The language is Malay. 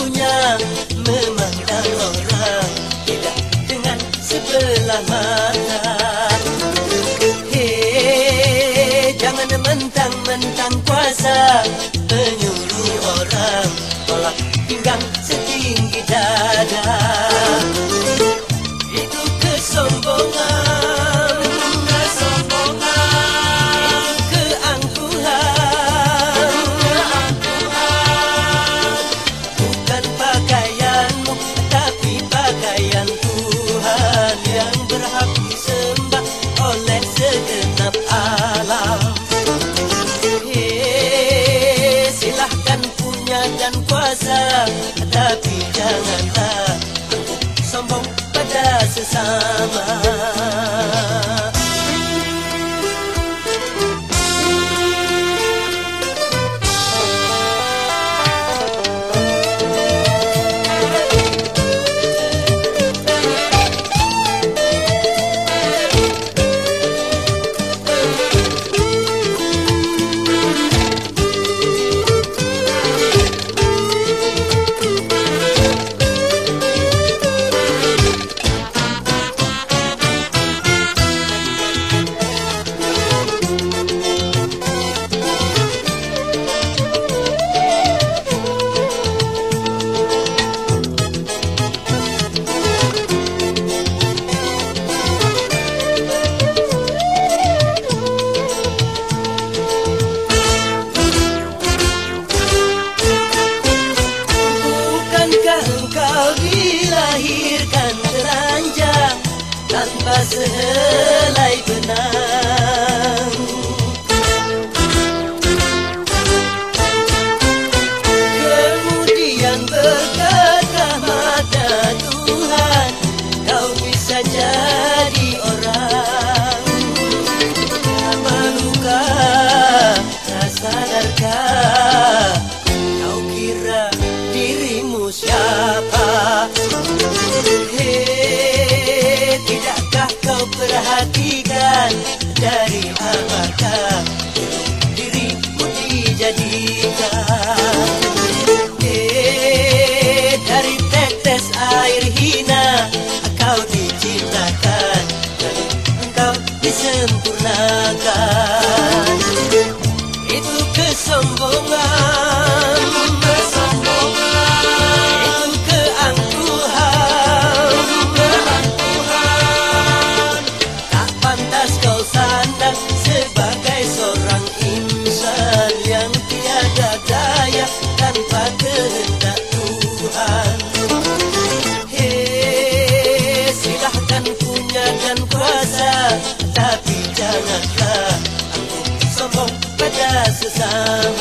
dunia memandang orang tidak dengan sebelah mata. Hei, jangan mentang-mentang kuasa menyuruh orang tolak pinggang sebelah dan kuasa Tapi janganlah sombong pada sesama Tanpa sehelai benang. Kemudian berkat rahmat Tuhan Kau bisa jadi perhatikan Dari apakah dirimu dijadikan. Hei, dari tetes air hina Kau diciptakan. Dan engkau disempurnakan. Itu kesombongan Tapi